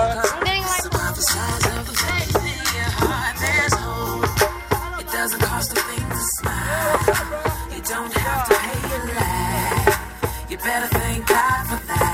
I'm getting like. It doesn't cost a thing to smile. You don't have to pay your life. You better thank God for that.